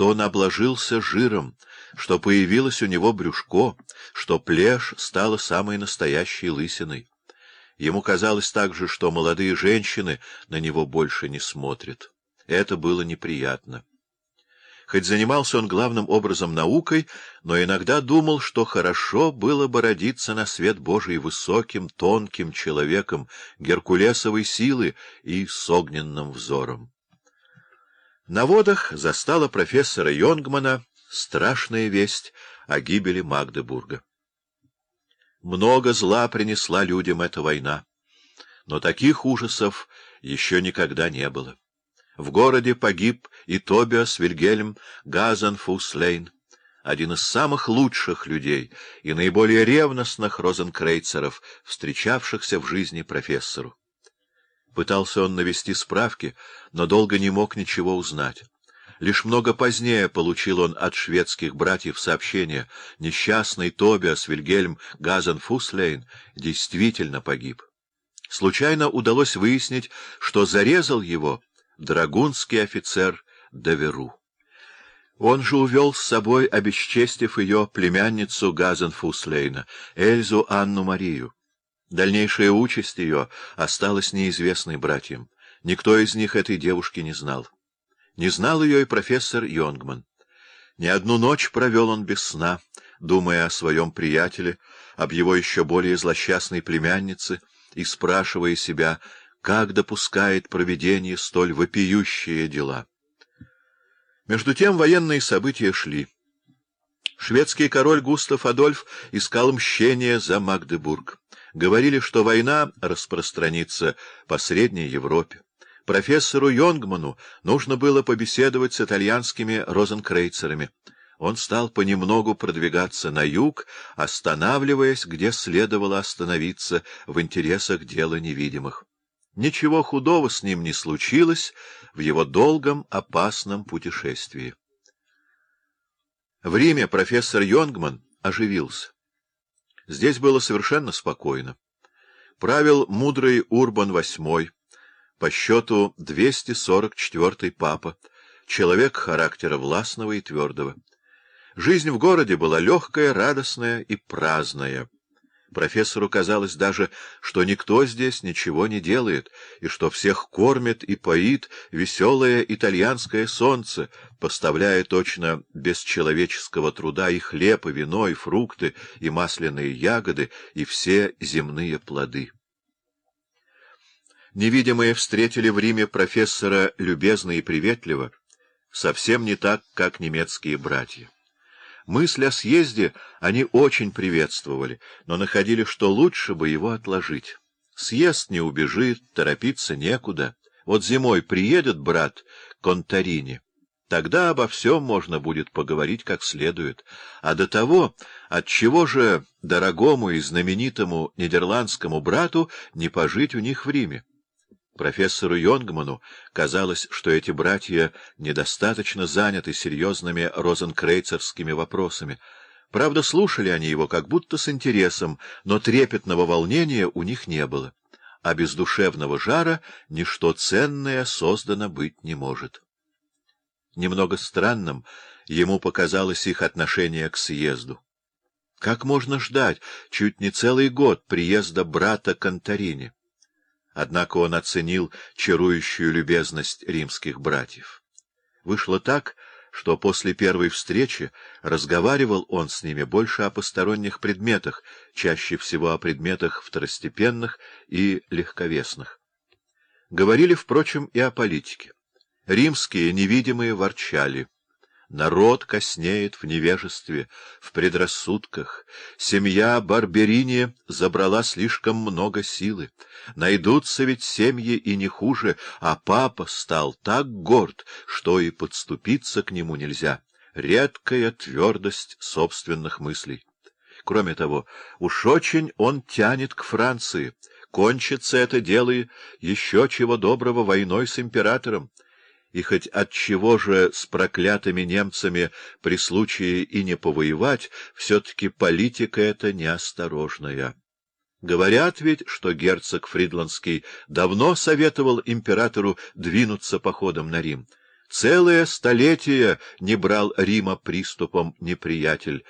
что он обложился жиром, что появилось у него брюшко, что плешь стала самой настоящей лысиной. Ему казалось также, что молодые женщины на него больше не смотрят. Это было неприятно. Хоть занимался он главным образом наукой, но иногда думал, что хорошо было бы родиться на свет Божий высоким, тонким человеком, геркулесовой силы и с огненным взором. На водах застала профессора Йонгмана страшная весть о гибели Магдебурга. Много зла принесла людям эта война, но таких ужасов еще никогда не было. В городе погиб и Тобиас Вильгельм Газенфуслейн, один из самых лучших людей и наиболее ревностных розенкрейцеров, встречавшихся в жизни профессору. Пытался он навести справки, но долго не мог ничего узнать. Лишь много позднее получил он от шведских братьев сообщение. Несчастный Тобиас Вильгельм Газенфуслейн действительно погиб. Случайно удалось выяснить, что зарезал его драгунский офицер Доверу. Он же увел с собой, обесчестив ее племянницу Газенфуслейна, Эльзу Анну Марию. Дальнейшая участь ее осталась неизвестной братьям. Никто из них этой девушки не знал. Не знал ее и профессор Йонгман. Не одну ночь провел он без сна, думая о своем приятеле, об его еще более злосчастной племяннице, и спрашивая себя, как допускает проведение столь вопиющие дела. Между тем военные события шли. Шведский король Густав Адольф искал мщения за Магдебург. Говорили, что война распространится по Средней Европе. Профессору Йонгману нужно было побеседовать с итальянскими розенкрейцерами. Он стал понемногу продвигаться на юг, останавливаясь, где следовало остановиться в интересах дела невидимых. Ничего худого с ним не случилось в его долгом опасном путешествии. В Риме профессор Йонгман оживился. Здесь было совершенно спокойно. Правил мудрый Урбан VIII, по счету 244-й папа, человек характера властного и твердого. Жизнь в городе была легкая, радостная и праздная. Профессору казалось даже, что никто здесь ничего не делает, и что всех кормит и поит веселое итальянское солнце, поставляя точно без человеческого труда и хлеб, и вино, и фрукты, и масляные ягоды, и все земные плоды. Невидимые встретили в Риме профессора любезно и приветливо, совсем не так, как немецкие братья. Мысль о съезде они очень приветствовали, но находили, что лучше бы его отложить. Съезд не убежит, торопиться некуда. Вот зимой приедет брат Конторини. Тогда обо всем можно будет поговорить как следует. А до того, отчего же дорогому и знаменитому нидерландскому брату не пожить у них в Риме? Профессору Йонгману казалось, что эти братья недостаточно заняты серьезными розенкрейцерскими вопросами. Правда, слушали они его как будто с интересом, но трепетного волнения у них не было. А без душевного жара ничто ценное создано быть не может. Немного странным ему показалось их отношение к съезду. Как можно ждать чуть не целый год приезда брата Конторини? Однако он оценил чарующую любезность римских братьев. Вышло так, что после первой встречи разговаривал он с ними больше о посторонних предметах, чаще всего о предметах второстепенных и легковесных. Говорили, впрочем, и о политике. Римские невидимые ворчали — Народ коснеет в невежестве, в предрассудках. Семья Барберини забрала слишком много силы. Найдутся ведь семьи и не хуже, а папа стал так горд, что и подступиться к нему нельзя. Редкая твердость собственных мыслей. Кроме того, уж очень он тянет к Франции. Кончится это дело еще чего доброго войной с императором и хоть от чего же с проклятыми немцами при случае и не повоевать, все-таки политика эта неосторожная. Говорят ведь, что герцог Фридландский давно советовал императору двинуться походом на Рим. Целое столетие не брал Рима приступом неприятель,